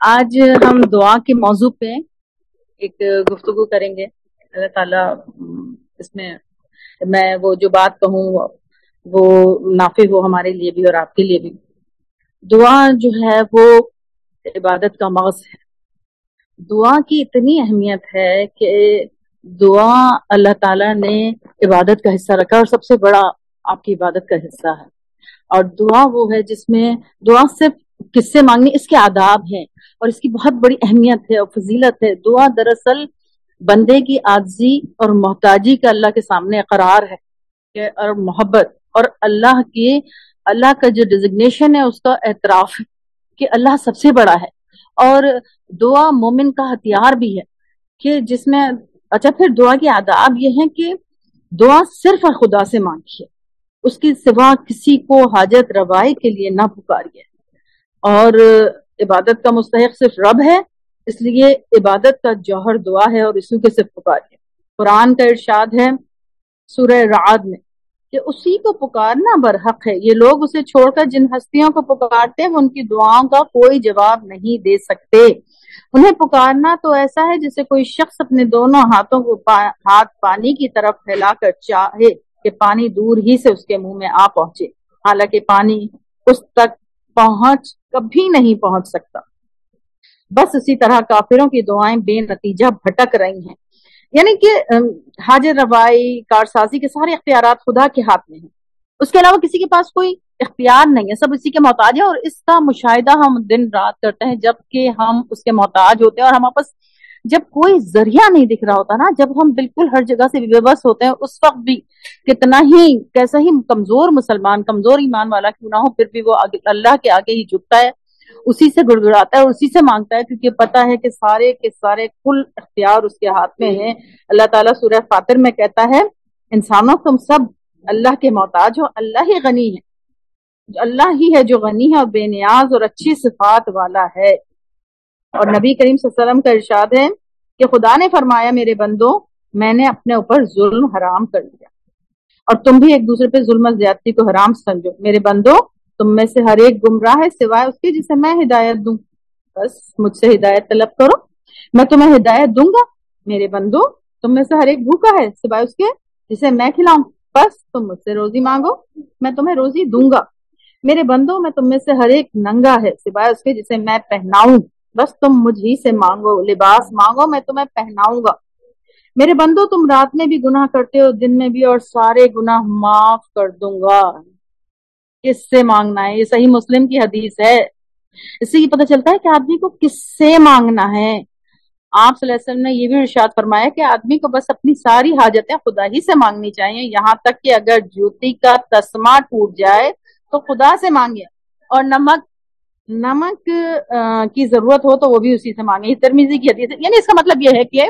آج ہم دعا کے موضوع پہ ایک گفتگو کریں گے۔ اللہ تعالیٰ، اس میں میں وہ جو بات کہوں، وہ نافع ہو ہمارے لیے بھی اور آپ کے لیے بھی۔ دعا جو ہے وہ عبادت کا مغز ہے۔ دعا کی اتنی اہمیت ہے کہ دعا اللہ تعالیٰ نے عبادت کا حصہ رکھا اور سب سے بڑا آپ کی عبادت کا حصہ ہے۔ اور دعا وہ ہے جس میں دعا صرف کس سے مانگنی اس کے آداب ہیں اور اس کی بہت بڑی اہمیت ہے اور فضیلت ہے۔ دعا دراصل بندے کی آجزی اور محتاجی کا اللہ کے سامنے قرار ہے اور محبت اور اللہ کی اللہ کا جو ڈیزگنیشن ہے، اس کا اعتراف ہے کہ اللہ سب سے بڑا ہے۔ اور دعا مومن کا ہتھیار بھی ہے کہ جس میں اچھا پھر دعا کے آداب یہ ہیں کہ دعا صرف خدا سے مانگی ہے۔ اس کی سوا کسی کو حاجت روائی کے لیے نہ پکاریے۔ اور عبادت کا مستحق صرف رب ہے، اس لیے عبادت کا جوہر دعا ہے اور اسی کے صرف پکاریے قرآن کا ارشاد ہے سورہ رعد میں کہ اسی کو پکارنا برحق ہے۔ یہ لوگ اسے چھوڑ کر جن ہستیوں کو پکارتے ہیں وہ ان کی دعاؤں کا کوئی جواب نہیں دے سکتے۔ انہیں پکارنا تو ایسا ہے جسے کوئی شخص اپنے دونوں ہاتھوں کو پا، ہاتھ پانی کی طرف پھیلا کر چاہے کہ پانی دور ہی سے اس کے منہ میں آ پہنچے۔ حالانکہ پانی اس تک پہنچ کبھی نہیں پہنچ سکتا۔ بس اسی طرح کافروں کی دعائیں بے نتیجہ بھٹک رہی ہیں۔ یعنی کہ حاجر روائی، کارسازی کے سارے اختیارات خدا کے ہاتھ میں ہیں۔ اس کے علاوہ کسی کے پاس کوئی اختیار نہیں ہے، سب اسی کے محتاج ہے اور اس کا مشاہدہ ہم دن رات کرتے ہیں جبکہ ہم اس کے محتاج ہوتے ہیں اور ہم آپس جب کوئی ذریعہ نہیں دکھ رہا ہوتا نا، جب ہم بالکل ہر جگہ سے بے بس ہوتے ہیں، اس وقت بھی کتنا ہی کیسا ہی کمزور مسلمان، کمزور ایمان والا کیوں نہ ہو، پھر بھی وہ اللہ کے آگے ہی جھکتا ہے، اسی سے گڑگڑاتا ہے اور اسی سے مانگتا ہے، کیونکہ پتا ہے کہ سارے کے سارے کل اختیار اس کے ہاتھ میں ہیں۔ اللہ تعالیٰ سورہ فاتر میں کہتا ہے، انسانوں تم سب اللہ کے محتاج ہو، اللہ ہی غنی ہے۔ اللہ ہی ہے جو غنی ہے اور بے نیاز اور اچھی صفات والا ہے۔ اور نبی کریم صلی اللہ علیہ وسلم کا ارشاد ہے کہ خدا نے فرمایا، میرے بندوں میں نے اپنے اوپر ظلم حرام کر دیا اور تم بھی ایک دوسرے پہ ظلم زیادتی کو حرام سمجھو۔ میرے بندوں تم میں سے ہر ایک گمراہ ہے سوائے اس کے جسے میں ہدایت دوں۔ بس مجھ سے ہدایت طلب کرو۔ میں تمہیں ہدایت دوں گا۔ میرے بندو، تم میں سے ہر ایک بھوکا ہے سوائے اس کے جسے میں کھلاؤں۔ بس تم مجھ سے روزی مانگو۔ میں تمہیں روزی دوں گا۔ میرے بندو، میں تم میں سے ہر ایک ننگا ہے سوائے اس کے جسے میں پہناؤں۔ بس تم مجھ ہی سے مانگو، لباس مانگو، میں تمہیں پہناؤں گا۔ میرے بندو، تم رات میں بھی گناہ کرتے ہو، دن میں بھی، اور سارے گناہ معاف کر دوں گا۔ کس سے مانگنا ہے؟ یہ صحیح مسلم کی حدیث ہے۔ اس سے یہ پتہ چلتا ہے کہ آدمی کو کس سے مانگنا ہے۔ آپ صلی اللہ علیہ وسلم نے یہ بھی ارشاد فرمایا کہ آدمی کو بس اپنی ساری حاجتیں خدا ہی سے مانگنی چاہیے۔ یہاں تک کہ اگر جوتی کا تسمہ ٹوٹ جائے تو خدا سے مانگے، اور نمک نمک کی ضرورت ہو تو وہ بھی اسی سے مانگے ترمیزی کی حدیث یعنی اس کا مطلب یہ ہے کہ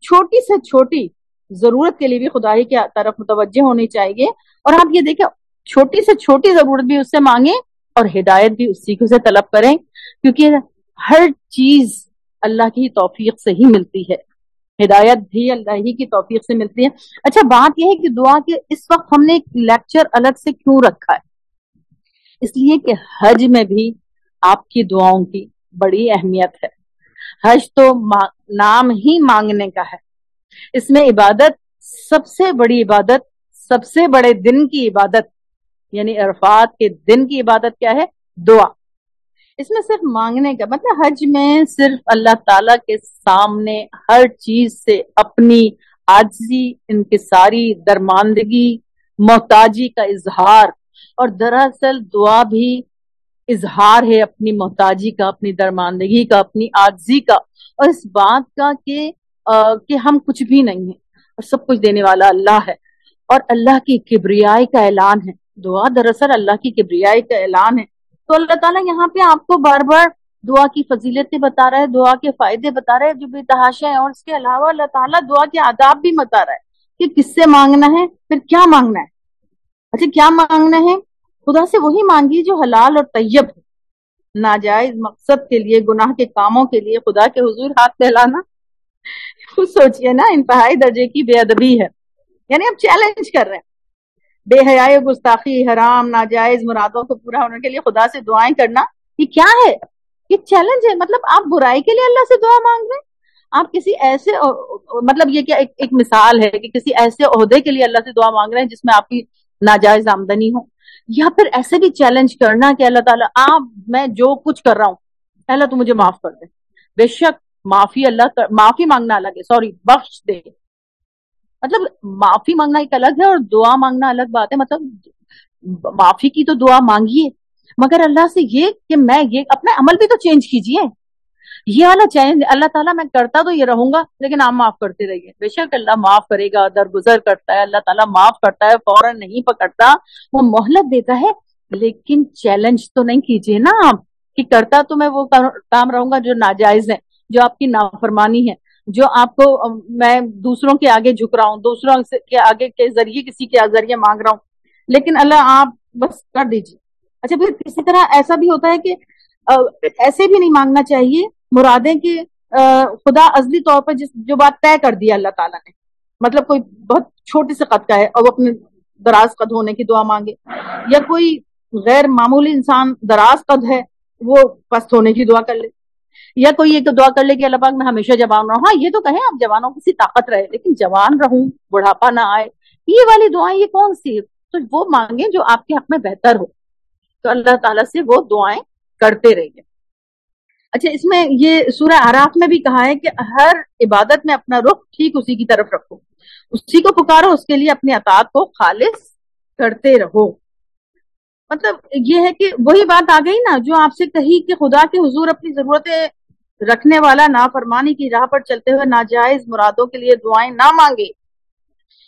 چھوٹی سے چھوٹی ضرورت کے لیے بھی خدا ہی کی طرف متوجہ ہونی چاہیے۔ اور آپ یہ دیکھیں، چھوٹی سے چھوٹی ضرورت بھی اس سے مانگیں اور ہدایت بھی اسی کو سے طلب کریں۔ کیونکہ ہر چیز اللہ کی توفیق سے ہی ملتی ہے۔ ہدایت بھی اللہ ہی کی توفیق سے ملتی ہے۔ اچھا بات یہ ہے کہ دعا کے اس وقت ہم نے ایک لیکچر الگ سے کیوں رکھا ہے؟ اس لیے کہ حج میں بھی آپ کی دعاؤں کی بڑی اہمیت ہے۔ حج تو نام ہی مانگنے کا ہے۔ اس میں عبادت سب سے بڑی عبادت، سب سے بڑے دن کی عبادت یعنی عرفات کے دن کی عبادت کیا ہے؟ دعا۔ اس میں صرف مانگنے کا مطلب حج میں صرف اللہ تعالی کے سامنے ہر چیز سے اپنی آجزی انکساری درماندگی، محتاجی کا اظہار اور دراصل دعا بھی اظہار ہے اپنی محتاجی کا، اپنی درماندگی کا، اپنی آجزی کا۔ اور اس بات کا کہ کہ ہم کچھ بھی نہیں ہیں اور سب کچھ دینے والا اللہ ہے۔ اور اللہ کی کبریائی کا اعلان ہے۔ دعا دراصل اللہ کی کبریائی کا اعلان ہے۔ تو اللہ تعالیٰ یہاں پہ آپ کو بار بار دعا کی فضیلتیں بتا رہا ہے، دعا کے فائدے بتا رہا ہے۔ جو بے تحاشا ہے اور اس کے علاوہ اللہ تعالیٰ دعا کے آداب بھی بتا رہا ہے کہ کس سے مانگنا ہے، پھر کیا مانگنا ہے۔ اچھا کیا مانگنا ہے؟ خدا سے وہی مانگی جو حلال اور طیب ہے ناجائز مقصد کے لیے گناہ کے کاموں کے لیے خدا کے حضور ہاتھ پھیلانا۔ خود سوچئے نا انتہائی درجے کی بے ادبی ہے۔ یعنی اب چیلنج کر رہے ہیں۔ بے حیائی گستاخی حرام ناجائز مرادوں کو پورا ہونے کے لیے خدا سے دعائیں کرنا یہ کیا ہے؟ یہ چیلنج ہے۔ مطلب آپ برائی کے لیے اللہ سے دعا مانگ رہے ہیں؟ آپ کسی ایسے مطلب یہ کیا ایک, ایک مثال ہے کہ کسی ایسے عہدے کے لیے اللہ سے دعا مانگ رہے ہیں جس میں آپ کی ناجائز آمدنی ہو؟ یا پھر ایسے بھی چیلنج کرنا کہ اللہ تعالیٰ آپ میں جو کچھ کر رہا ہوں، اللہ تو مجھے معاف کر دے۔ بے شک معافی اللہ معافی مانگنا الگ ہے، سوری، بخش دے۔ مطلب معافی مانگنا ایک الگ ہے اور دعا مانگنا الگ بات ہے۔ مطلب معافی کی تو دعا مانگیے، مگر اللہ سے یہ کہ میں یہ اپنا عمل بھی تو چینج کیجیے۔ یہ والا چینج اللہ تعالیٰ میں کرتا تو یہ رہوں گا، لیکن آپ معاف کرتے رہیے۔ بے شک اللہ معاف کرے گا درگزر کرتا ہے، اللہ تعالیٰ معاف کرتا ہے، فوراً نہیں پکڑتا، وہ مہلت دیتا ہے۔ لیکن چیلنج تو نہیں کیجیے نا آپ، کہ کرتا تو میں وہ کام رہوں گا جو ناجائز ہے، جو آپ کی نافرمانی ہے، جو آپ کو، میں دوسروں کے آگے جھک رہا ہوں، دوسروں کے آگے کے ذریعے، کسی کے ذریعے مانگ رہا ہوں۔ لیکن اللہ آپ بس کر دیجیے اچھا پھر کسی طرح ایسا بھی ہوتا ہے کہ ایسے بھی نہیں مانگنا چاہیے مرادیں کہ خدا ازلی طور پر جس جو بات طے کر دیا اللہ تعالیٰ نے۔ مطلب کوئی بہت چھوٹے سے قد کا ہے اور وہ اپنے دراز قد ہونے کی دعا مانگے۔ یا کوئی غیر معمولی انسان دراز قد ہے، وہ پست ہونے کی دعا کر لے۔ یا کوئی ایک دعا کر لے کہ اللہ پاک میں ہمیشہ جوان رہوں۔ ہاں یہ تو کہیں آپ جوانوں کسی طاقت رہے، لیکن جوان رہوں، بڑھاپا نہ آئے، یہ والی دعائیں یہ کون سی تو وہ مانگیں جو آپ کے حق میں بہتر ہو۔ تو اللہ تعالیٰ سے وہ دعائیں کرتے رہیے۔ اچھا اس میں یہ سورہ عراف میں بھی کہا ہے کہ ہر عبادت میں اپنا رخ ٹھیک اسی کی طرف رکھو۔ اسی کو پکارو، اس کے لیے اپنی اطاعت کو خالص کرتے رہو۔ مطلب یہ ہے کہ وہی بات آ گئی نا، جو آپ سے کہی کہ خدا کے حضور اپنی ضرورتیں رکھنے والا، نافرمانی کی راہ پر چلتے ہوئے ناجائز مرادوں کے لیے دعائیں نہ مانگے۔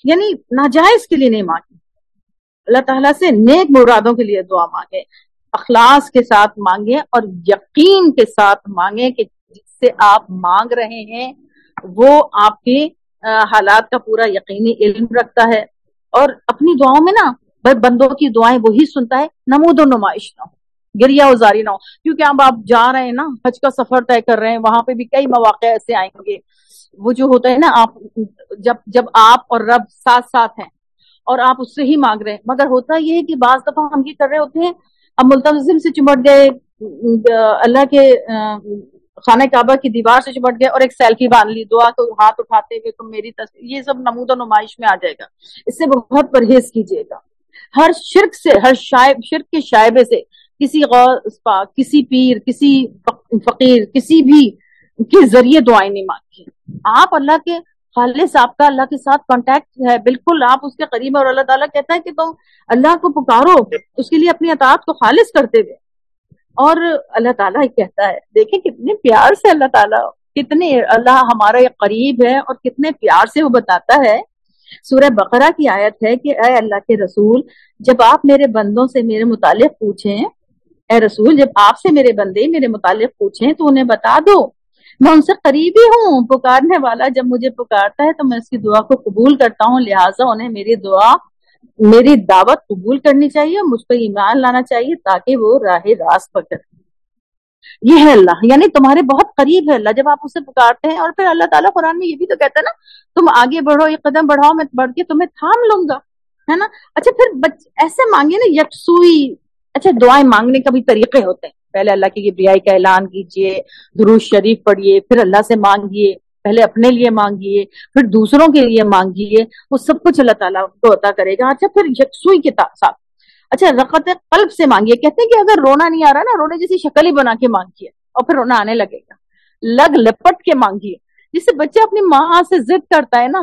یعنی ناجائز کے لیے نہیں مانگے۔ اللہ تعالیٰ سے نیک مرادوں کے لیے دعا مانگے۔ اخلاص کے ساتھ مانگے اور یقین کے ساتھ مانگے کہ جس سے آپ مانگ رہے ہیں، وہ آپ کے حالات کا پورا یقینی علم رکھتا ہے۔ اور اپنی دعاؤں میں نا بندوں کی دعائیں وہی سنتا ہے، نمود و نمائش نہ ہو، گریا ازاری نہ ہو۔ کیونکہ اب آپ جا رہے ہیں نا، حج کا سفر طے کر رہے ہیں، وہاں پہ بھی کئی مواقع ایسے آئیں گے۔ وہ جو ہوتا ہے نا، آپ، جب جب آپ اور رب ساتھ ساتھ ہیں اور آپ اس سے ہی مانگ رہے ہیں۔ مگر ہوتا یہ ہے کہ بعض دفعہ ہم یہ کر رہے ہوتے ہیں اب ملتظم سے چمٹ گئے، اللہ کے خانہ کعبہ کی دیوار سے چمٹ گئے اور ایک سیلفی باندھ لی، دعا تو ہاتھ اٹھاتے ہوئے تم میری تصویر یہ سب نمود و نمائش میں آ جائے گا۔ اس سے بہت پرہیز کیجیے گا۔ ہر شرک سے، ہر شائب، شرک کے شائبے سے کسی غور کسی پیر، کسی فقیر، کسی بھی کے ذریعے دعائیں نہیں مانگی۔ آپ اللہ کے خالص آپ کا اللہ کے ساتھ کانٹیکٹ ہے، بالکل آپ اس کے قریب اور اللہ تعالیٰ کہتا ہے کہ تم اللہ کو پکارو، اس کے لیے اپنی اطاعت کو خالص کرتے ہوئے۔ اور اللہ تعالیٰ کہتا ہے، دیکھیں کتنے پیار سے اللہ تعالیٰ، کتنے اللہ ہمارا یہ قریب ہے اور کتنے پیار سے وہ بتاتا ہے۔ سورہ بقرہ کی آیت ہے کہ اے اللہ کے رسول، جب آپ میرے بندوں سے میرے متعلق پوچھیں، اے رسول، جب آپ سے میرے بندے میرے متعلق پوچھیں تو انہیں بتا دو۔ میں ان سے قریب ہی ہوں، پکارنے والا جب مجھے پکارتا ہے تو میں اس کی دعا کو قبول کرتا ہوں، لہٰذا انہیں میری دعا، میری دعوت قبول کرنی چاہیے مجھ پہ ایمان لانا چاہیے تاکہ وہ راہ راست پکڑ۔ یہ ہے اللہ یعنی تمہارے بہت قریب ہے اللہ، جب آپ اسے پکارتے ہیں اور پھر اللہ تعالیٰ قرآن میں یہ بھی تو کہتا ہے نا، تم آگے بڑھو، ایک قدم بڑھاؤ، میں بڑھ کے تمہیں تھام لوں گا، ہے نا؟ اچھا پھر ایسے مانگے نا، یکسوئی اچھا دعائیں مانگنے کا بھی طریقے ہوتے ہیں۔ پہلے اللہ کی کبریائی کا اعلان کیجیے دروش شریف پڑھیے پھر اللہ سے مانگیے پہلے اپنے لیے مانگیے پھر دوسروں کے لیے مانگیے وہ سب کچھ اللہ تعالیٰ کو عطا کرے گا۔ اچھا پھر یکسوئی کے ساتھ اچھا رقط قلب سے مانگیے کہتے ہیں کہ اگر رونا نہیں آ رہا نا، رونے جیسی شکل ہی بنا کے مانگیے اور پھر رونا آنے لگے گا۔ لگ لپٹ کے مانگیے جس سے بچہ اپنی ماں سے ضد کرتا ہے نا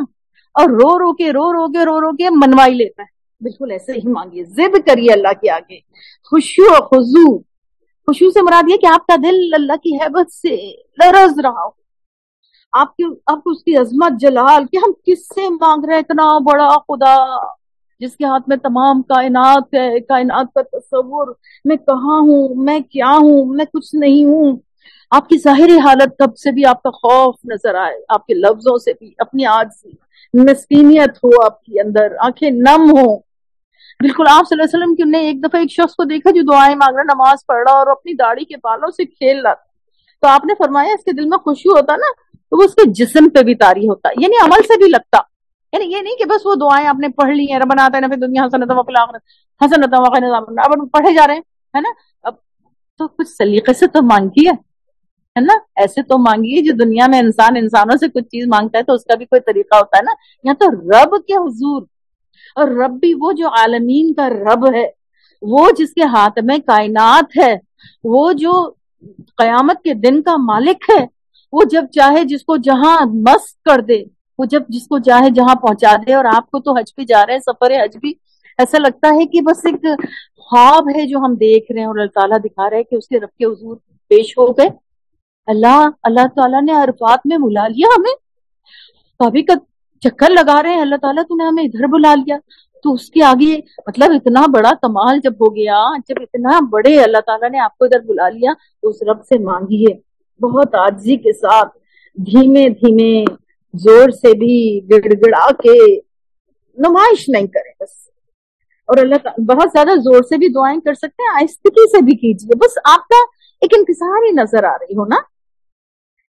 اور رو رو کے، رو رو کے، رو رو کے منوائی لیتا ہے۔ بالکل ایسے ہی مانگیے ضد کریے اللہ کے آگے۔ خوشو خزو خوشو سے مراد یہ کہ آپ کا دل اللہ کی حیبت سے لرز رہا ہو۔ آپ کی آپ کو اس کی عظمت جلال کہ ہم کس سے مانگ رہے اتنا بڑا خدا۔ جس کے ہاتھ میں تمام کائنات ہے، کائنات کا تصور۔ میں کہاں ہوں؟ میں کیا ہوں؟ میں کچھ نہیں ہوں۔ آپ کی ظاہری حالت کب سے بھی آپ کا خوف نظر آئے۔ آپ کے لفظوں سے بھی، اپنی آج سے۔ مسکینیت ہو آپ کے اندر۔ آنکھیں نم ہو بالکل آپ صلی اللہ علیہ وسلم کی نے ایک دفعہ ایک شخص کو دیکھا جو دعائیں مانگ رہا نماز پڑھ رہا اور اپنی داڑھی کے بالوں سے کھیل رہا تو آپ نے فرمایا، اس کے دل میں خوشی ہوتا نا، تو وہ اس کے جسم پہ بھی تاری ہوتا یعنی عمل سے بھی لگتا۔ یعنی یہ نہیں کہ بس وہ دعائیں آپ نے پڑھ لی ہیں ربنا آتا ہے دنیا حسنت حسنت اب پڑھے جا رہے ہیں، ہے نا؟ اب تو کچھ سلیقے سے تو مانگی ہے ہے نا؟ ایسے تو مانگیے جو دنیا میں انسان انسانوں سے کچھ چیز مانگتا ہے تو اس کا بھی کوئی طریقہ ہوتا ہے نا؟ یا تو رب کے حضور اور رب بھی وہ جو عالمین کا رب ہے، وہ جس کے ہاتھ میں کائنات ہے، وہ جو قیامت کے دن کا مالک ہے، وہ جب چاہے جس کو جہاں مست کر دے، وہ جب جس کو چاہے جہاں پہنچا دے، اور آپ کو تو حج پہ جا رہے ہیں، سفر حج بھی، ایسا لگتا ہے کہ بس ایک خواب ہے جو ہم دیکھ رہے ہیں اور اللہ تعالیٰ دکھا رہے کہ اس کے رب کے حضور پیش ہو گئے۔ اللہ اللہ تعالیٰ نے عرفات میں بلا لیا ہمیں۔ کبھی چکر لگا رہے ہیں، اللہ تعالیٰ تو نے ہمیں ادھر بلا لیا۔ تو اس کے آگے مطلب اتنا بڑا کمال جب ہو گیا، جب اتنا بڑے اللہ تعالیٰ نے آپ کو ادھر بلا لیا، تو اس رب سے مانگیے بہت آجزی کے ساتھ دھیمے دھیمے زور سے بھی گڑ گڑا کے نمائش نہیں کریں، بس۔ اور اللہ تعالیٰ، بہت زیادہ زور سے بھی دعائیں کر سکتے ہیں، آہستگی سے بھی کیجیے۔ بس آپ کا ایک انتظار ہی نظر آ رہی ہو نا؟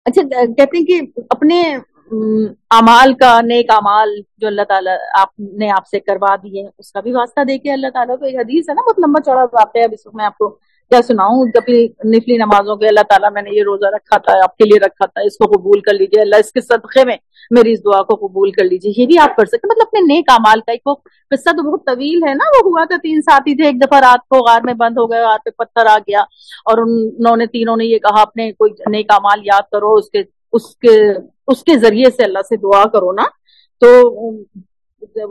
اچھا کہتے ہیں کہ اپنے امال کا، نیک امال جو اللہ تعالیٰ آپ نے آپ سے کروا دیے اس کا بھی واسطہ دے کے اللہ تعالیٰ کو ایک حدیث ہے نا، بہت لمبا چوڑا واقعہ ہے اس میں آپ کو کیا سناؤں کبھی نفلی نمازوں کے اللہ تعالیٰ میں نے یہ روزہ رکھا تھا، آپ کے لیے رکھا تھا، اس کو قبول کر لیجیے اللہ اس کے صدقے میں میری اس دعا کو قبول کر لیجیے یہ بھی آپ کر سکتے مطلب اپنے نیک امال کا ایک وہ قصہ تو بہت طویل ہے نا، وہ ہوا تھا تین ساتھی تھے، ایک دفعہ رات کو غار میں بند ہو گئے غار پہ پتھر آ گیا اور انہوں نے، تینوں نے یہ کہا، اپنے کوئی نیک امال یاد کرو، اس کے اس کے اس کے ذریعے سے اللہ سے دعا کرو نا۔ تو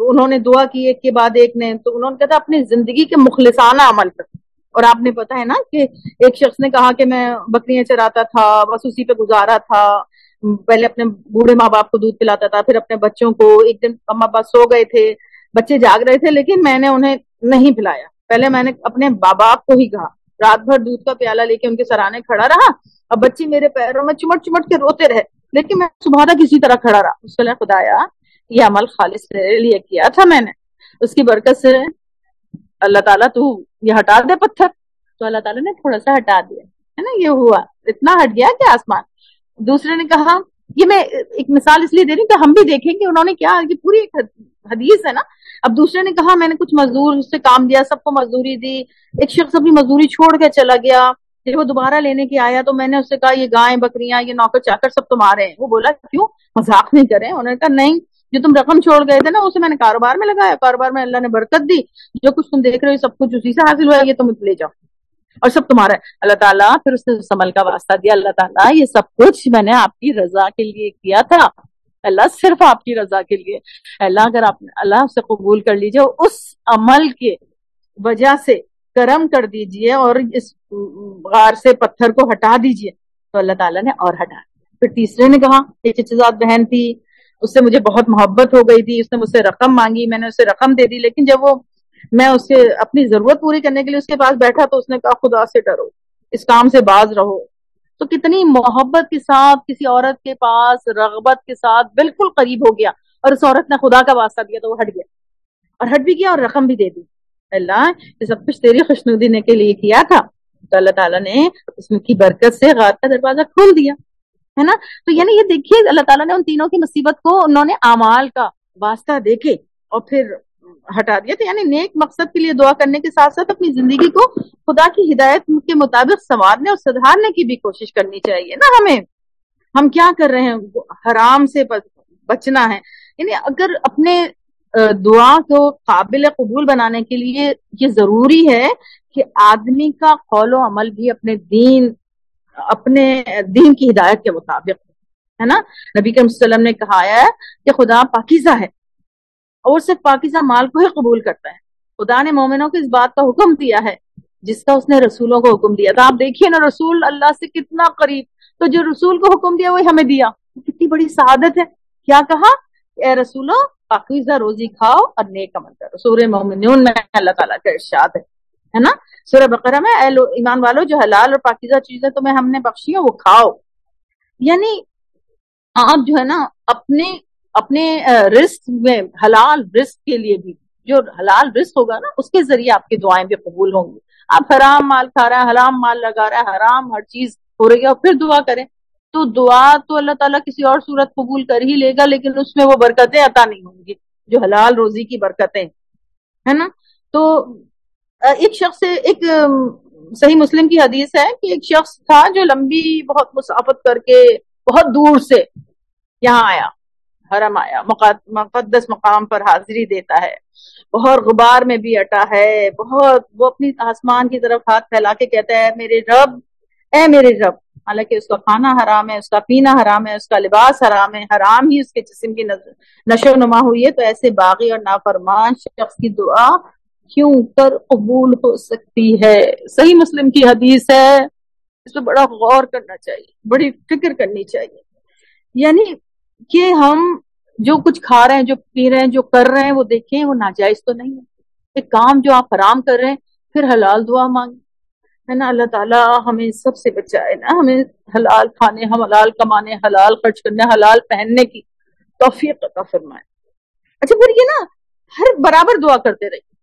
انہوں نے دعا کی ایک کے بعد ایک نے، تو انہوں نے کہا اپنی زندگی کے مخلصانہ عمل کر اور آپ نے پتا ہے نا کہ ایک شخص نے کہا کہ میں بکریاں چراتا تھا، بس اسی پہ گزارا تھا۔ پہلے اپنے بوڑھے ماں باپ کو دودھ پلاتا تھا، پھر اپنے بچوں کو ایک دن اما باپ سو گئے تھے، بچے جاگ رہے تھے، لیکن میں نے انہیں نہیں پلایا۔ پہلے میں نے اپنے باپ باپ کو ہی کہا۔ رات بھر دودھ کا پیالہ لے کے ان کے سرانے کھڑا رہا اب بچے میرے پیروں میں چمٹ چمٹ کے روتے رہے لیکن میں صبح تک کسی طرح کھڑا رہا۔ اس کے لیے خدایا، یہ عمل خالص میرے لیے کیا تھا میں نے۔ اس کی برکت سے اللہ تعالیٰ تو یہ ہٹا دے پتھر۔ تو اللہ تعالیٰ نے تھوڑا سا ہٹا دیا، ہے نا؟ یہ ہوا۔ اتنا ہٹ گیا کہ آسمان۔ دوسرے نے کہا، یہ میں ایک مثال اس لیے دے رہی ہوں کہ ہم بھی دیکھیں کہ انہوں نے کیا، یہ پوری حدیث ہے نا۔ اب دوسرے نے کہا، میں نے کچھ مزدور، اس سے کام دیا، سب کو مزدوری دی۔ ایک شخص اپنی مزدوری چھوڑ کے چلا گیا۔ جب وہ دوبارہ لینے کے آیا تو میں نے اس سے کہا، یہ گائے بکریاں، یہ نوکر چاکر سب تمہارے ہیں۔ وہ بولا، کیوں؟ مذاق نہیں کرے انہوں نے کہا، نہیں، جو تم رقم چھوڑ گئے تھے نا، اسے میں نے کاروبار میں لگایا۔ کاروبار میں اللہ نے برکت دی۔ جو کچھ تم دیکھ رہے ہو سب کچھ اسی سے حاصل ہوا یہ تم لے جاؤ۔ اور سب تمہارا ہے۔ اللہ تعالیٰ پھر اس نے عمل کا واسطہ دیا۔ اللہ تعالیٰ، یہ سب کچھ میں نے آپ کی رضا کے لیے کیا تھا۔ اللہ صرف آپ کی رضا کے لیے اللہ اگر آپ اللہ سے قبول کر لیجیے اس عمل کے وجہ سے کرم کر دیجیے اور اس غار سے پتھر کو ہٹا دیجیے تو اللہ تعالیٰ نے اور ہٹا پھر تیسرے نے کہا، ایک چچزاد بہن تھی، اس سے مجھے بہت محبت ہو گئی تھی، اس نے مجھ سے رقم مانگی، میں نے اسے رقم دے دی، لیکن جب وہ میں اس سے اپنی ضرورت پوری کرنے کے لیے اس کے پاس بیٹھا تو اس نے کہا، خدا سے ڈرو، اس کام سے باز رہو۔ تو کتنی محبت کے ساتھ کسی عورت کے پاس رغبت کے ساتھ بالکل قریب ہو گیا اور اس عورت نے خدا کا واسطہ دیا تو وہ ہٹ گیا اور ہٹ بھی گیا اور رقم بھی دے دی۔ اللہ، یہ سب کچھ تیری خوش دینے کے لیے کیا تھا۔ تو اللہ تعالیٰ نے اس کی برکت سے غار کا دروازہ کھول دیا، ہے نا؟ تو یعنی یہ دیکھیے، اللہ تعالیٰ نے ان تینوں کی مصیبت کو، انہوں نے امال کا واسطہ دیکھے اور پھر ہٹا دیا تو یعنی نیک مقصد کے لیے دعا کرنے کے ساتھ ساتھ اپنی زندگی کو خدا کی ہدایت کے مطابق سنوارنے اور سدھارنے کی بھی کوشش کرنی چاہیے نا ہمیں۔ ہم کیا کر رہے ہیں؟ حرام سے بچنا ہے۔ یعنی اگر اپنے دعا کو قابل قبول بنانے کے لیے یہ ضروری ہے کہ آدمی کا قول و عمل بھی اپنے دین اپنے دین کی ہدایت کے مطابق ہے نا؟ نبی کے وسلم نے کہا ہے کہ خدا پاکیزہ ہے۔ اور صرف پاکیزہ مال کو ہی قبول کرتا ہے۔ خدا نے مومنوں کو اس بات کا حکم دیا ہے، جس کا اس نے رسولوں کو حکم دیا۔ تھا آپ دیکھیے نا، رسول اللہ سے کتنا قریب۔ تو جو رسول کو حکم دیا، وہی ہمیں دیا۔ کتنی بڑی سعادت ہے۔ کیا کہا؟ اے رسولوں پاکیزہ روزی کھاؤ اور نیک عمل کرو۔ سورہ مومنون میں اللہ تعالیٰ کا ارشاد ہے۔ ہے نا؟ سورہ بقرہ میں، اے ایمان والو، جو حلال اور پاکیزہ چیزیں تمہیں ہم نے بخشی ہیں وہ کھاؤ۔ یعنی آپ جو ہے نا، اپنے اپنے رسک میں، حلال رسک کے لیے بھی، جو حلال رسک ہوگا نا، اس کے ذریعے آپ کی دعائیں بھی قبول ہوں گی۔ آپ حرام مال کھا رہا ہے حرام مال لگا رہا ہے حرام ہر چیز ہو رہی ہے، اور پھر دعا کریں۔ تو دعا تو اللہ تعالیٰ کسی اور صورت قبول کر ہی لے گا، لیکن اس میں وہ برکتیں عطا نہیں ہوں گی، جو حلال روزی کی برکتیں، ہے نا؟ تو ایک شخص، ایک صحیح مسلم کی حدیث ہے کہ ایک شخص تھا جو لمبی، بہت مسافت کر کے، بہت دور سے یہاں آیا۔ حرم آیا مقدس مقام پر حاضری دیتا ہے۔ بہت غبار میں بھی اٹا ہے بہت وہ اپنی آسمان کی طرف ہاتھ پھیلا کے کہتا ہے، میرے رب، اے میرے رب، حالانکہ اس کا کھانا حرام ہے، اس کا پینا حرام ہے، اس کا لباس حرام ہے، حرام ہی اس کے جسم کی نشو و نما ہوئی ہے، تو ایسے باغی اور نافرمان شخص کی دعا کیوں کر قبول ہو سکتی ہے؟ صحیح مسلم کی حدیث ہے، اس پہ بڑا غور کرنا چاہیے، بڑی فکر کرنی چاہیے۔ یعنی کہ ہم جو کچھ کھا رہے ہیں، جو پی رہے ہیں، جو کر رہے ہیں، وہ دیکھیں، وہ ناجائز تو نہیں ہے۔ ایک کام جو آپ حرام کر رہے ہیں، پھر حلال دعا مانگیں۔ ہے نا؟ اللہ تعالیٰ ہمیں سب سے بچائے نا۔ ہمیں حلال کھانے، ہم حلال کمانے، حلال خرچ کرنے، حلال پہننے کی توفیق عطا فرمائے۔ اچھا پھر یہ نا، ہر برابر دعا کرتے رہیے۔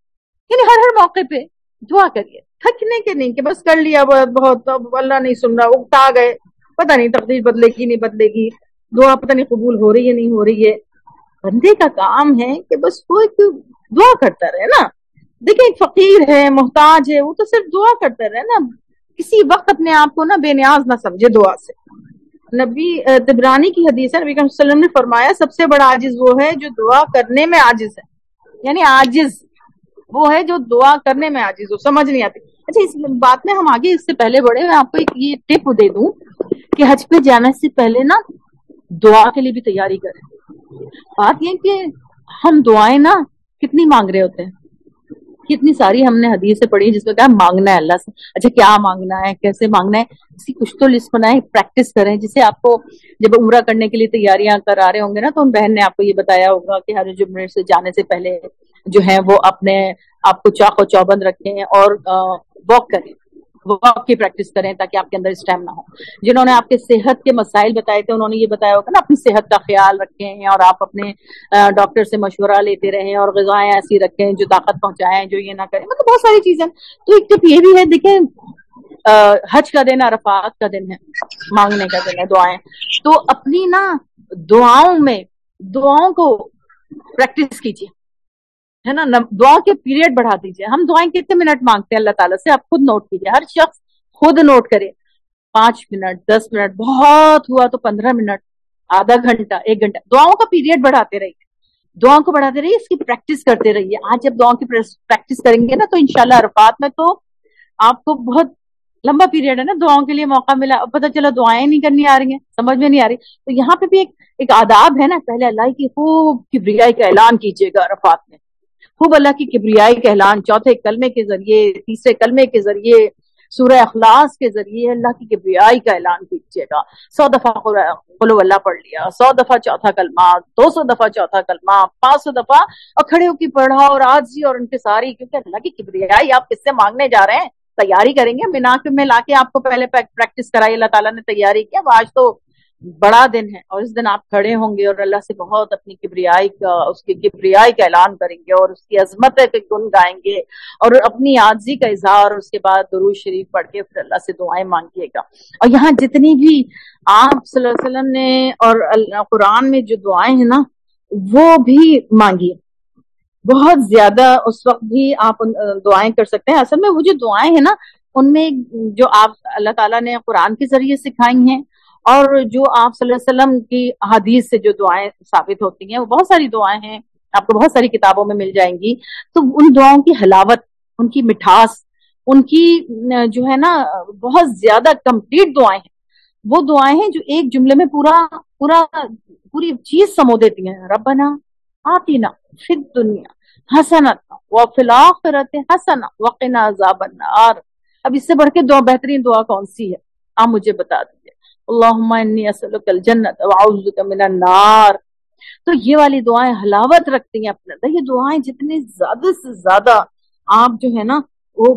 یعنی ہر ہر موقع پہ دعا کریے۔ تھکنے کے نہیں کہ بس کر لیا، بہت بہت اللہ نہیں سن رہا اگتا گئے۔ پتہ نہیں تقدیر بدلے گی، نہیں بدلے گی۔ دعا پتہ نہیں قبول ہو رہی ہے نہیں ہو رہی ہے۔ بندے کا کام ہے کہ بس وہ ایک دعا کرتا رہے نا۔ دیکھیں ایک فقیر ہے، محتاج ہے، وہ تو صرف دعا کرتا رہے نا۔ کسی وقت اپنے آپ کو نا بے نیاز نہ سمجھے دعا سے۔ نبی تبرانی کی حدیث ہے، نبی وسلم نے فرمایا، سب سے بڑا عاجز وہ ہے جو دعا کرنے میں عاجز ہے۔ یعنی عاجز، وہ ہے جو دعا کرنے میں عاجز ہو، سمجھ نہیں آتی۔ اچھا اس بات میں ہم آگے اس سے پہلے بڑھے میں آپ کو ایک یہ ٹپ دے دوں کہ حج پہ جانے سے پہلے نا دعا کے لیے بھی تیاری کریں بات یہ کہ ہم دعائیں نا کتنی مانگ رہے ہوتے ہیں؟ کتنی ساری ہم نے حدیث سے پڑھی جس میں کہا مانگنا ہے اللہ سے۔ اچھا کیا مانگنا ہے؟ کیسے مانگنا ہے؟ اسی کچھ تو لسٹ بنائے پریکٹس کریں۔ جسے آپ کو جب عمرہ کرنے کے لیے تیاریاں کرا رہے ہوں گے نا، تو ان بہن نے آپ کو یہ بتایا ہوگا کہ ہر جمعے سے جانے سے پہلے جو ہے وہ اپنے آپ کو چاق و چوبند رکھیں اور واک کریں۔ واک کی پریکٹس کریں تاکہ آپ کے اندر اسٹیم نہ ہو۔ جنہوں نے آپ کے صحت کے مسائل بتائے تھے، انہوں نے یہ بتایا ہوگا نا، اپنی صحت کا خیال رکھیں اور آپ اپنے ڈاکٹر سے مشورہ لیتے رہیں اور غذائیں ایسی رکھیں جو طاقت پہنچائیں، جو یہ نہ کریں۔ مطلب بہت ساری چیزیں۔ تو ایک ٹپ یہ بھی ہے، دیکھیں حج کا دن، عرفات کا دن ہے، مانگنے کا دن ہے، دعائیں۔ تو اپنی نا دعاؤں میں، دعاؤں کو پریکٹس کیجیے ہے نا دعا کے پیریڈ بڑھا دیجیے ہم دعائیں کتنے منٹ مانگتے ہیں اللہ تعالیٰ سے؟ آپ خود نوٹ کیجیے ہر شخص خود نوٹ کرے۔ پانچ منٹ، دس منٹ، بہت ہوا تو پندرہ منٹ، آدھا گھنٹہ، ایک گھنٹہ۔ دعاؤں کا پیریڈ بڑھاتے رہیے۔ دعاؤں کو بڑھاتے رہیے، اس کی پریکٹس کرتے رہیے۔ آج جب دعاؤں کی پریکٹس کریں گے نا تو انشاءاللہ عرفات میں تو آپ کو بہت لمبا پیریڈ ہے نا دعاؤں کے لیے موقع ملا۔ اب پتہ چلا دعائیں نہیں کرنی آ رہی ہیں، سمجھ میں نہیں آ رہی۔ تو یہاں پہ بھی ایک ایک آداب ہے نا، پہلے اللہ کی خوب کبریائی کا اعلان کیجیے گا عرفات میں۔ خوب اللہ کی کبریائی کا اعلان، چوتھے کلمے کے ذریعے، تیسرے کلمے کے ذریعے، سورہ اخلاص کے ذریعے اللہ کی کبریائی کا اعلان کیجیے گا۔ سو دفعہ قلو اللہ پڑھ لیا، سو دفعہ چوتھا کلمہ، دو سو دفعہ چوتھا کلمہ، پانچ سو دفعہ اور کھڑے ہو کی پڑھا اور آج اور ان کے ساری کیونکہ اللہ کی کبریائی آپ کس سے مانگنے جا رہے ہیں؟ تیاری کریں گے؟ بنا کے میں لا کے آپ کو پہلے پریکٹس کرائی، اللہ تعالیٰ نے تیاری کیا آج تو بڑا دن ہے اور اس دن آپ کھڑے ہوں گے اور اللہ سے بہت اپنی کبریائی کا، اس کی کبریائی کا اعلان کریں گے اور اس کی عظمت گن گائیں گے اور اپنی آجزی کا اظہار اور اس کے بعد درو شریف پڑھ کے پھر اللہ سے دعائیں مانگیے گا۔ اور یہاں جتنی بھی آپ صلی اللہ علیہ وسلم نے اور قرآن میں جو دعائیں ہیں نا، وہ بھی مانگیے۔ بہت زیادہ اس وقت بھی آپ دعائیں کر سکتے ہیں۔ اصل میں وہ جو دعائیں ہیں نا، ان میں جو آپ، اللہ تعالیٰ نے قرآن کے ذریعے سکھائی ہیں اور جو آپ صلی اللہ علیہ وسلم کی حدیث سے جو دعائیں ثابت ہوتی ہیں، وہ بہت ساری دعائیں ہیں، آپ کو بہت ساری کتابوں میں مل جائیں گی۔ تو ان دعاؤں کی حلاوت، ان کی مٹھاس، ان کی جو ہے نا، بہت زیادہ کمپلیٹ دعائیں ہیں۔ وہ دعائیں ہیں جو ایک جملے میں پورا پورا، پوری چیز سمو دیتی ہیں۔ ربنا آتینا فی دنیا حسنت و فلاخرت حسنا وقنا عذاب النار۔ اب اس سے بڑھ کے دعا بہترین دعا کون سی ہے؟ آپ مجھے بتا دیجیے اللہم انی اسألک الجنت وعوذک من النار۔ تو یہ والی دعائیں حلاوت رکھتی ہیں اپنے اندر۔ یہ دعائیں جتنی زیادہ سے زیادہ آپ جو ہے نا وہ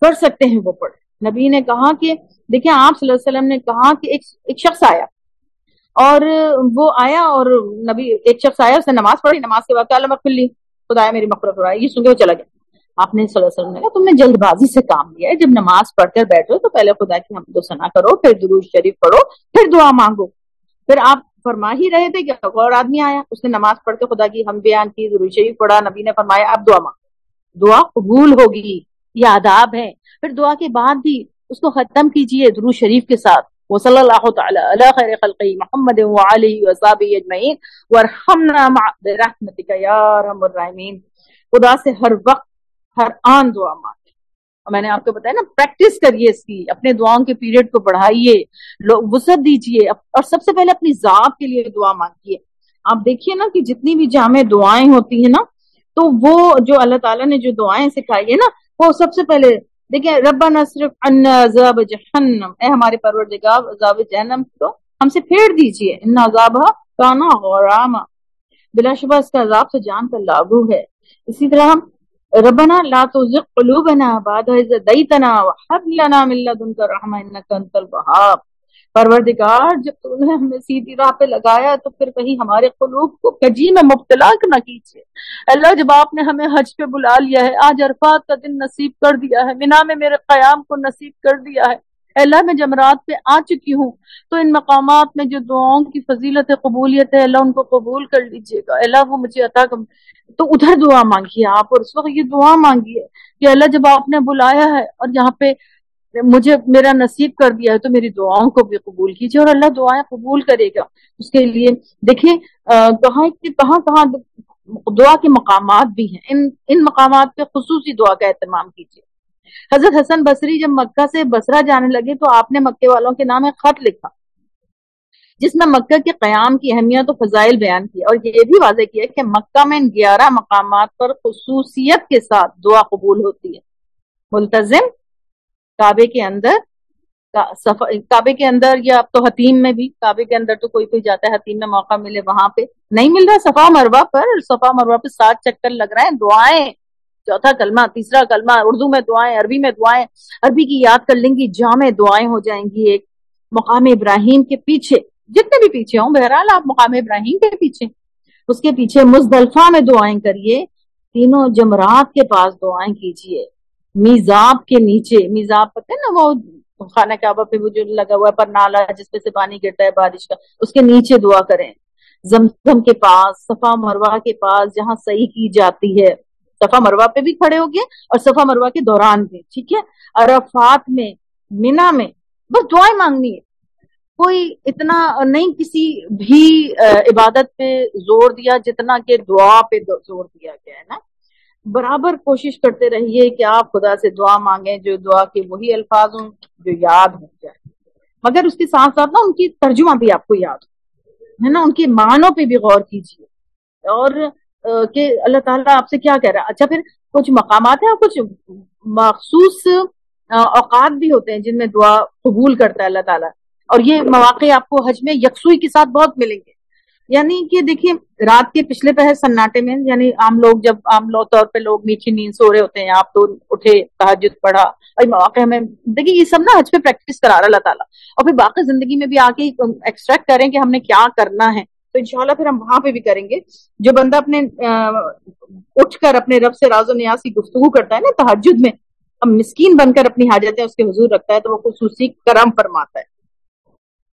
کر سکتے ہیں وہ پڑھ۔ نبی نے کہا کہ دیکھیں آپ صلی اللہ علیہ وسلم نے کہا کہ ایک ایک شخص آیا اور وہ آیا اور نبی ایک شخص آیا، اس نے نماز پڑھی۔ نماز کے بعد کہ اللہ مغفر لی، خدایا میری مغفرت ہو رہا ہے یہ سن کے وہ چلا گیا۔ آپ نے صلی اللہ علیہ وسلم نے کہا، تم نے جلد بازی سے کام لیا ہے۔ جب نماز پڑھ کر بیٹھو تو پہلے خدا کی ہم تو سنا کرو، پھر درود شریف پڑھو، پھر دعا مانگو۔ پھر آپ فرما ہی رہے تھے کہ اور آدمی آیا۔ اس نے نماز پڑھ کے خدا کی ہم بیان کی، درود شریف پڑھا، نبی نے فرمایا، اب دعا مانگو دعا قبول ہوگی، یہ آداب ہے۔ پھر دعا کے بعد بھی اس کو ختم کیجیے درو شریف کے ساتھ۔ وہ صلی اللہ تعالی علی خیر خلقی محمد وعلی وصحابہ اجمعین۔ ورحمنا مع برحمتک یا ارحم الراحمین خدا سے ہر وقت ہر آن دعا مانگے۔ میں نے آپ کو بتایا نا پریکٹس کریے اس کی، اپنے دعاؤں کے پیریڈ کو بڑھائیے وسعت دیجیے اور سب سے پہلے اپنی ذات کے لیے دعا مانگیے۔ آپ دیکھیے نا کہ جتنی بھی جامع دعائیں ہوتی ہیں نا، تو وہ جو اللہ تعالیٰ نے جو دعائیں سکھائی ہے نا، وہ سب سے پہلے دیکھیں ربا نصرف عذاب جہنم۔ اے ہمارے پروردگار، عذاب جہنم تو ہم سے پھیر دیجیے ان عذاب کانا غراما۔ بلا شبہ اس کا عذاب سے جان کر لاگو ہے۔ اسی طرح ہم ربنا لا تزغ قلوبنا بعد إذ هديتنا وهب لنا من لدنك رحمة إنك أنت الوهاب۔ پروردگار، جب تو نے ہمیں سیدھی راہ پہ لگایا تو پھر کہیں ہمارے قلوب کو کجی میں مبتلا نہ کیجیے۔ اللہ، جب آپ نے ہمیں حج پہ بلا لیا ہے، آج عرفات کا دن نصیب کر دیا ہے، مینا میں میرے قیام کو نصیب کر دیا ہے اللہ میں جمرات پہ آ چکی ہوں تو ان مقامات میں جو دعاؤں کی فضیلت ہے، قبولیت ہے، اللہ ان کو قبول کر لیجیے گا۔ اللہ، وہ مجھے عطا کر۔ تو ادھر دعا مانگیے آپ، اور اس وقت یہ دعا مانگیے کہ اللہ، جب آپ نے بلایا ہے اور جہاں پہ مجھے میرا نصیب کر دیا ہے، تو میری دعاؤں کو بھی قبول کیجیے، اور اللہ دعائیں قبول کرے گا۔ اس کے لیے دیکھیں کہاں کہاں کہاں دعا کے مقامات بھی ہیں۔ ان ان مقامات پہ خصوصی دعا کا اہتمام کیجیے۔ حضرت حسن بصری جب مکہ سے بسرا جانے لگے تو آپ نے مکے والوں کے نام ایک خط لکھا، جس میں مکہ کے قیام کی اہمیت و فضائل بیان کی اور یہ بھی واضح کیا کہ مکہ میں ان گیارہ مقامات پر خصوصیت کے ساتھ دعا قبول ہوتی ہے۔ ملتظم کعبے کے اندر کعبے کے اندر یا اب تو حتیم میں بھی، کعبے کے اندر تو کوئی کوئی جاتا ہے، حتیم میں موقع ملے وہاں پہ۔ نہیں مل رہا، صفا مروا پر، صفا مروا پہ سات چکر لگ رہے ہیں دعائیں چوتھا کلمہ، تیسرا کلمہ، اردو میں دعائیں، عربی میں دعائیں، عربی کی یاد کر لیں گی، جامع دعائیں ہو جائیں گی ایک مقام ابراہیم کے پیچھے۔ جتنے بھی پیچھے ہوں، بہرحال آپ مقام ابراہیم کے پیچھے۔ اس کے پیچھے مزدلفہ میں دعائیں کریے، تینوں جمرات کے پاس دعائیں کیجیے۔ میزاب کے نیچے، میزاب پتہ نا وہ خانہ کعبہ پہ وہ جو لگا ہوا ہے، پر نالا جس پہ سے پانی گرتا ہے بارش کا، اس کے نیچے دعا کریں۔ زمزم کے پاس، صفا مروا کے پاس جہاں صحیح کی جاتی ہے۔ صفا مروا پہ بھی کھڑے ہو گئے اور صفا مروا کے دوران بھی ٹھیک ہے؟ عرفات میں، مینا میں، بس دعائیں مانگنی ہے۔ کوئی اتنا نہیں، کسی بھی عبادت پہ زور دیا، جتنا کہ دعا پہ زور دیا گیا ہے نا؟ برابر کوشش کرتے رہیے کہ آپ خدا سے دعا مانگیں، جو دعا کے وہی الفاظ ہوں، جو یاد ہو جائے۔ مگر اس کے ساتھ ساتھ نا، ان کی ترجمہ بھی آپ کو یاد ہو، ہے نا؟ ان کے معنوں پہ بھی غور کیجیے۔ اور کہ اللہ تعالیٰ آپ سے کیا کہہ رہا ہے؟ اچھا پھر کچھ مقامات ہیں اور کچھ مخصوص اوقات بھی ہوتے ہیں جن میں دعا قبول کرتا ہے اللہ تعالیٰ۔ اور یہ مواقع آپ کو حج میں یکسوئی کے ساتھ بہت ملیں گے۔ یعنی کہ دیکھیے، رات کے پچھلے پہر سناٹے میں یعنی عام لوگ جب عام طور پہ لوگ میٹھی نیند سو رہے ہوتے ہیں، آپ تو اٹھے تحجد پڑھا، اور مواقع ہمیں، دیکھیے، یہ سب نا حج پہ پریکٹس کرا رہا اللہ تعالیٰ۔ اور پھر باقی زندگی میں بھی آ کے ایکسٹریکٹ کریں کہ ہم نے کیا کرنا ہے۔ تو انشاءاللہ پھر ہم وہاں پہ بھی کریں گے۔ جو بندہ اپنے اٹھ کر اپنے رب سے راز و نیاز کی گفتگو کرتا ہے نا تحجد میں، اب مسکین بن کر اپنی حاجتیں اس کے حضور رکھتا ہے تو وہ خصوصی کرم فرماتا ہے۔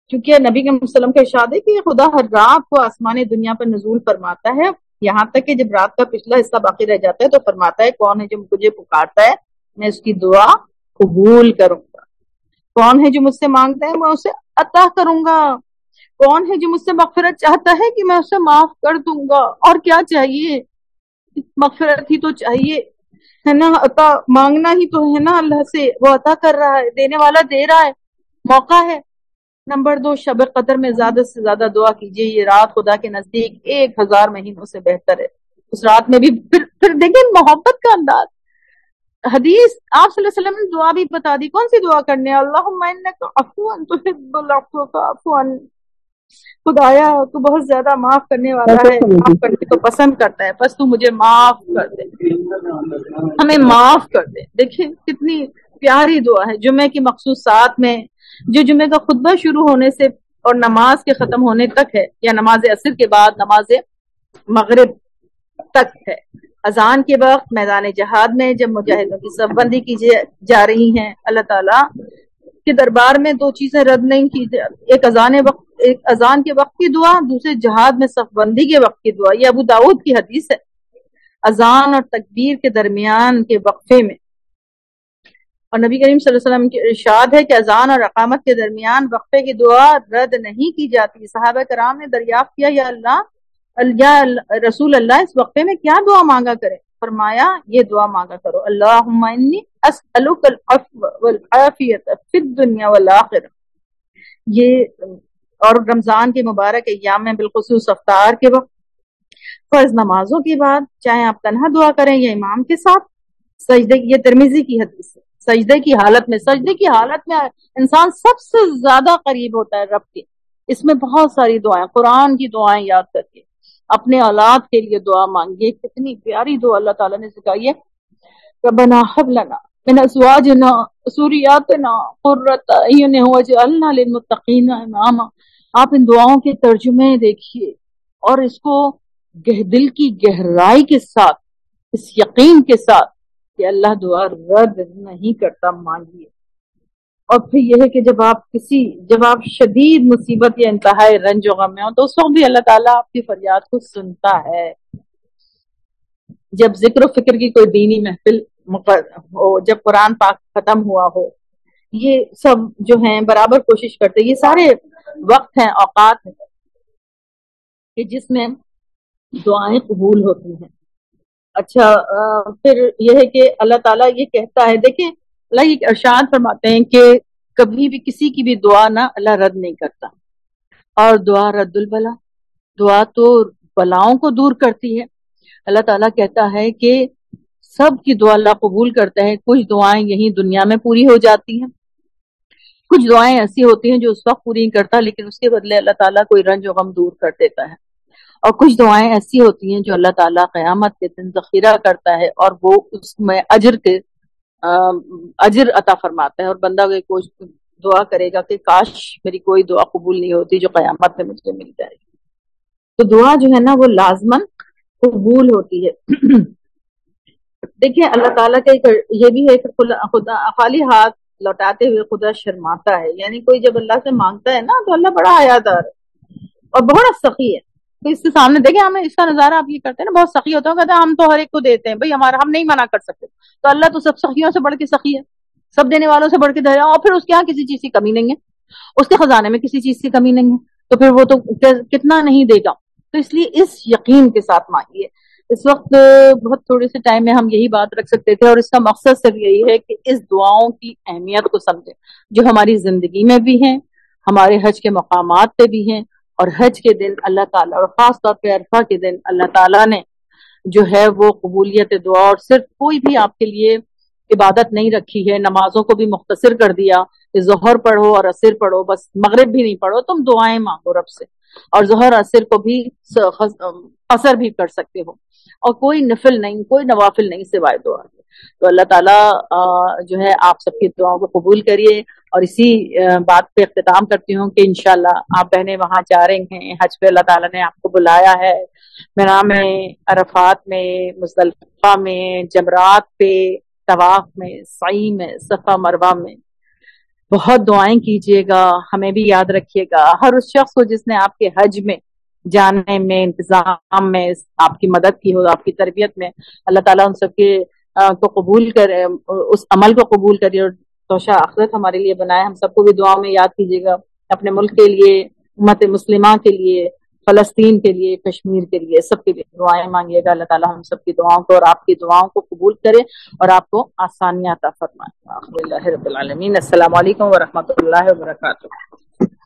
کیونکہ نبی کے وسلم کا ارشاد ہے کہ خدا ہر رات کو آسمان دنیا پر نزول فرماتا ہے۔ یہاں تک کہ جب رات کا پچھلا حصہ باقی رہ جاتا ہے تو فرماتا ہے کون ہے جو مجھے پکارتا ہے، میں اس کی دعا قبول کروں گا۔ کون ہے جو مجھ سے مانگتا ہے، میں اسے عطا کروں گا۔ کون ہے جو مجھ سے مغفرت چاہتا ہے کہ میں اسے معاف کر دوں گا؟ اور کیا چاہیے؟ مغفرت ہی تو چاہیے، ہے نا؟ عطا مانگنا ہی تو ہے نا اللہ سے، وہ عطا کر رہا ہے، دینے والا دے رہا ہے، موقع ہے۔ نمبر دو، شب قدر میں زیادہ سے زیادہ دعا کیجیے، یہ رات خدا کے نزدیک ایک ہزار مہینوں سے بہتر ہے۔ اس رات میں بھی پھر پھر دیکھیں محبت کا انداز۔ حدیث، آپ صلی اللہ علیہ وسلم نے دعا بھی بتا دی۔ کون سی دعا کرنے؟ اللہ خدایا تو بہت زیادہ معاف کرنے والا ہے معاف کرنے کو پسند کرتا ہے بس تو مجھے معاف کر دے۔ ہمیں معاف کر دے۔ دیکھیں کتنی پیاری دعا ہے جمعے کی مخصوصات میں جو جمعے کا خطبہ شروع ہونے سے اور نماز کے ختم ہونے تک ہے یا نماز عصر کے بعد نماز مغرب تک ہے۔ اذان کے وقت میدان جہاد میں جب مجاہدوں کی صف بندی کی جا رہی ہیں اللہ تعالیٰ کے دربار میں دو چیزیں رد نہیں کی ایک اذان وقت ایک اذان کے وقت کی دعا، دوسرے جہاد میں صف بندی کے وقت کی دعا۔ یہ ابو داود کی حدیث ہے۔ اذان اور تکبیر کے درمیان کے وقفے میں۔ اور نبی کریم صلی اللہ علیہ وسلم کی ارشاد ہے کہ اذان اور اقامت کے درمیان وقفے کی دعا رد نہیں کی جاتی۔ صحابہ کرام نے دریافت کیا، یا اللہ یا رسول اللہ، اس وقفے میں کیا دعا مانگا کرے؟ فرمایا، یہ دعا مانگا کرو۔ اللہم انی اسألک العفو والعافیت فی الدنیا والآخر یہ اور رمضان کے مبارک ایام میں بالخصوص افطار کے وقت. فرض نمازوں کے بعد چاہے آپ تنہا دعا کریں یا امام کے ساتھ، سجدے یہ ترمیزی کی حدیث ہے. سجدے کی حالت میں سجدے کی حالت میں انسان سب سے زیادہ قریب ہوتا ہے رب کے. اس میں بہت ساری دعائیں، قرآن کی دعائیں یاد کر کے. اپنے اولاد کے لیے دعا مانگیے. کتنی پیاری دعا اللہ تعالیٰ نے سکھائی ہے. ربنا حب لنا من ازواجنا سوریاتنا قررت اعین وجعلنا للمتقین اماما۔ آپ ان دعاؤں کے ترجمے دیکھیے اور اس کو دل کی گہرائی کے ساتھ، اس یقین کے ساتھ کہ اللہ دعا رد نہیں کرتا مانگیے اور پھر یہ ہے کہ جب آپ کسی، جب آپ شدید مصیبت یا انتہائی رنج و غم میں ہوں، تو اس وقت بھی اللہ تعالیٰ آپ کی فریاد کو سنتا ہے۔ جب ذکر و فکر کی کوئی دینی محفل جب قرآن پاک ختم ہوا ہو۔ یہ سب جو ہیں، برابر کوشش کرتے یہ سارے وقت ہیں، اوقات ہیں کہ جس میں دعائیں قبول ہوتی ہیں۔ اچھا پھر یہ ہے کہ اللہ تعالیٰ یہ کہتا ہے، دیکھیں، اللہ یہ ارشاد فرماتے ہیں کہ کبھی بھی کسی کی بھی دعا نہ اللہ رد نہیں کرتا۔ اور دعا رد البلا، دعا تو بلاؤں کو دور کرتی ہے۔ اللہ تعالیٰ کہتا ہے کہ سب کی دعا اللہ قبول کرتا ہے کچھ دعائیں یہی دنیا میں پوری ہو جاتی ہیں۔ کچھ دعائیں ایسی ہوتی ہیں جو اس وقت پوری نہیں کرتا، لیکن اس کے بدلے اللہ تعالیٰ کوئی رنج و غم دور کر دیتا ہے۔ اور کچھ دعائیں ایسی ہوتی ہیں جو اللہ تعالیٰ قیامت کے دن ذخیرہ کرتا ہے اور وہ اس میں اجر کے اجر عطا فرماتا ہے۔ اور بندہ کوئی دعا کرے گا کہ کاش میری کوئی دعا قبول نہیں ہوتی جو قیامت میں مجھے مل جائے۔ گی تو دعا جو ہے نا وہ لازمن قبول ہوتی ہے۔ دیکھیں، اللہ تعالیٰ کا یہ بھی ہے کہ خدا خالی ہاتھ لوٹاتے ہوئے خدا شرماتا ہے۔ یعنی کوئی جب اللہ سے مانگتا ہے نا، تو اللہ بڑا حیادار ہے اور بہت سخی ہے۔ تو اس کے سامنے دیکھیں، ہمیں اس کا نظارہ آپ یہ کرتے ہیں نا، بہت سخی ہوتا ہے کہتے ہیں ہم تو ہر ایک کو دیتے ہیں، بھائی ہمارا، ہم نہیں منع کر سکتے۔ تو اللہ تو سب سخیوں سے بڑھ کے سخی ہے۔ سب دینے والوں سے بڑھ کے دے اور پھر اس کے یہاں کسی چیز کی کمی نہیں ہے۔ اس کے خزانے میں کسی چیز کی کمی نہیں ہے۔ تو پھر وہ تو کتنا نہیں دے گا تو اس لیے اس یقین کے ساتھ مانگیے۔ اس وقت بہت تھوڑے سے ٹائم میں ہم یہی بات رکھ سکتے تھے اور اس کا مقصد صرف یہی ہے کہ اس دعاؤں کی اہمیت کو سمجھیں، جو ہماری زندگی میں بھی ہیں، ہمارے حج کے مقامات پہ بھی ہیں اور حج کے دن اللہ تعالیٰ، اور خاص طور پہ عرفہ کے دن اللہ تعالیٰ نے جو ہے وہ قبولیت دعا اور صرف کوئی بھی آپ کے لیے عبادت نہیں رکھی ہے، نمازوں کو بھی مختصر کر دیا کہ ظہر پڑھو اور عصر پڑھو، بس مغرب بھی نہیں پڑھو، تم دعائیں مانگو رب سے۔ اور ظہر عصر کو بھی اثر بھی کر سکتے ہو اور کوئی نفل نہیں، کوئی نوافل نہیں سوائے دعا تو اللہ تعالیٰ جو ہے آپ سب کی دعاؤں کو قبول کریے۔ اور اسی بات پہ اختتام کرتی ہوں کہ انشاءاللہ آپ بہنیں وہاں جا رہے ہیں۔ حج پہ اللہ تعالیٰ نے آپ کو بلایا ہے۔ میرا میں عرفات میں مصطلفہ میں، جمرات پہ، طواف میں، سعی میں، صفا مروا میں۔ بہت دعائیں کیجیے گا، ہمیں بھی یاد رکھیے گا۔ ہر اس شخص کو جس نے آپ کے حج میں جانے میں، انتظام میں، آپ کی مدد کی ہو، آپ کی تربیت میں، اللہ تعالیٰ ان سب کے کو قبول کرے، اس عمل کو قبول کریے اور توشہ آخرت ہمارے لیے بنائے۔ ہم سب کو بھی دعا میں یاد کیجیے گا، اپنے ملک کے لیے، امت مسلمہ کے لیے۔ فلسطین کے لیے، کشمیر کے لیے، سب کے لیے دعائیں مانگیے گا اللہ تعالیٰ ہم سب کی دعاؤں کو اور آپ کی دعاؤں کو قبول کرے اور آپ کو آسانیاں عطا فرمائے۔ رب العالمین۔ السلام علیکم ورحمۃ اللہ وبرکاتہ۔